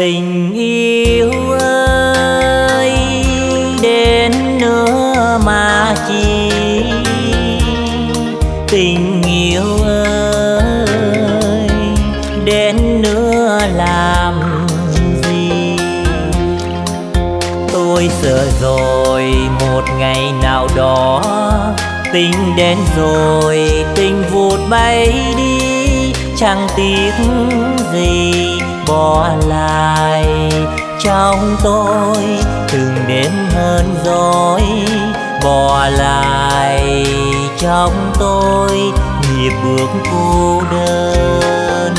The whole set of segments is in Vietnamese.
tình yêu ơi, đến nữa mà chi? Tình yêu ơi, đến nữa làm gì? Tôi sợ rồi, một ngày nào đó tình đến rồi, tình vụt bay đi, chẳng tiếc gì bỏ lại. Trong tôi từng đêm hơn rồi bỏ lại. Trong tôi nhịp bước cô đơn.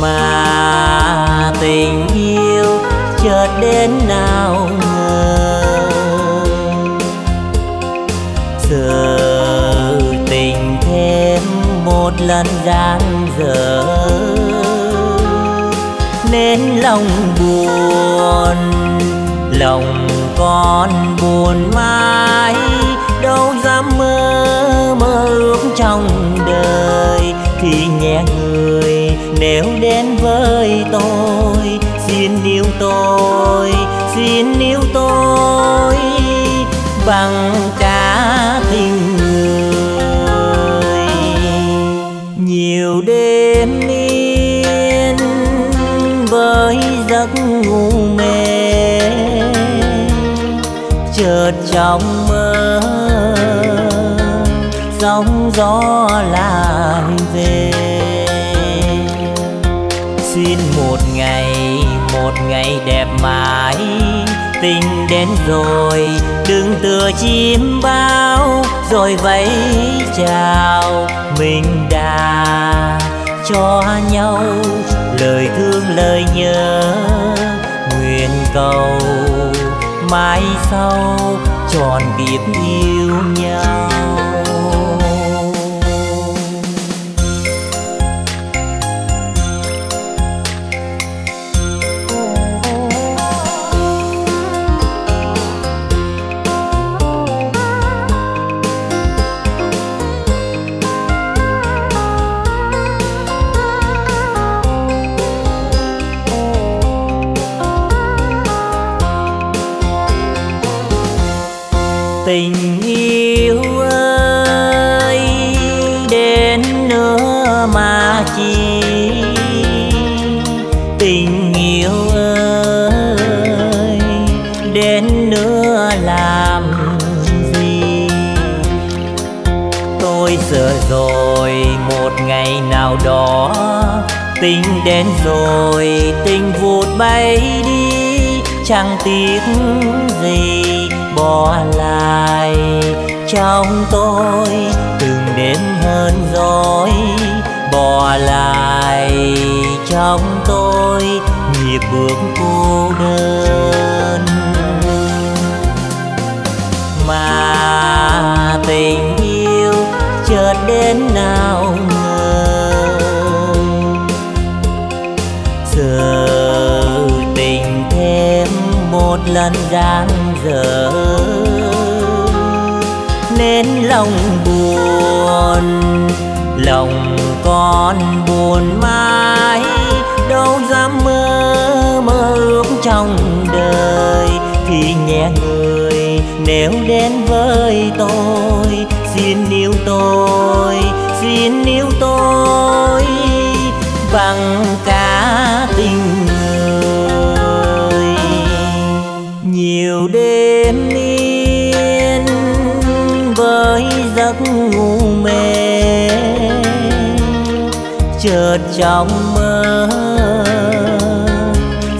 Mà tình yêu chợt đến nào ngờ, giờ một lần giang dở. Nên lòng buồn, lòng con buồn mãi. Đâu dám mơ mơ ước trong đời. Thì nhẹ người, nếu đến với tôi, xin yêu tôi. Chiều đêm yên với giấc ngủ mê. Chợt trong mơ, sóng gió lại về. Xin một ngày một ngày đẹp mãi tình đến rồi, đừng tựa chim bao, rồi vẫy chào. Mình đã cho nhau lời thương, lời nhớ, nguyện cầu mãi sau tròn kiếp yêu nhau. Tình yêu ơi, đến nữa mà chi? Tình yêu ơi, đến nữa làm gì? Tôi sợ rồi, một ngày nào đó tình đến rồi, tình vụt bay đi, chẳng tiếc gì bỏ lại. Trong tôi từng đêm hơn rồi bỏ lại. Trong tôi nhịp bước cô đơn. Mà tình yêu chợt đến nào ngờ. Giờ tình thêm một lần giang giờ. Nên lòng buồn, lòng con buồn mãi. Đâu dám mơ mơ ước trong đời. Thì nhẹ người, nếu đến với tôi, xin yêu tôi, xin yêu tôi. Bằng cả tình giấc ngủ mê. Chợt trong mơ,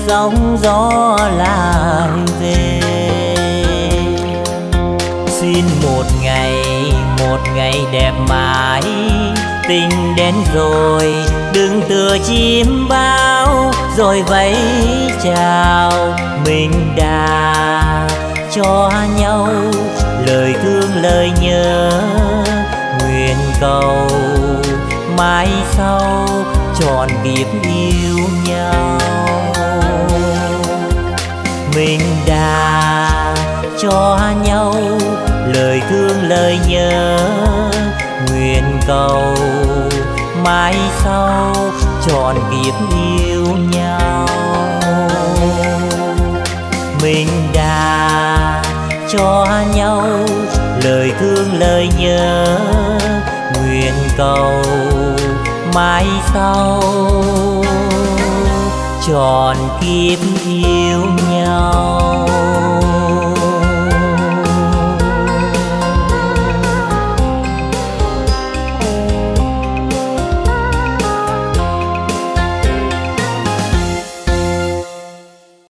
sóng gió lại về. Xin một ngày một ngày đẹp mãi, tình đến rồi, đừng tựa chim bao, rồi vẫy chào mình đã cho nhau lời thương lời nhớ. Nguyện cầu mai sau tròn kiếp yêu nhau. Mình đã cho nhau lời thương lời nhớ. Nguyện cầu mai sau tròn kiếp yêu nhau. Lời nhớ nguyện cầu mãi sau. Tròn kiếp yêu nhau.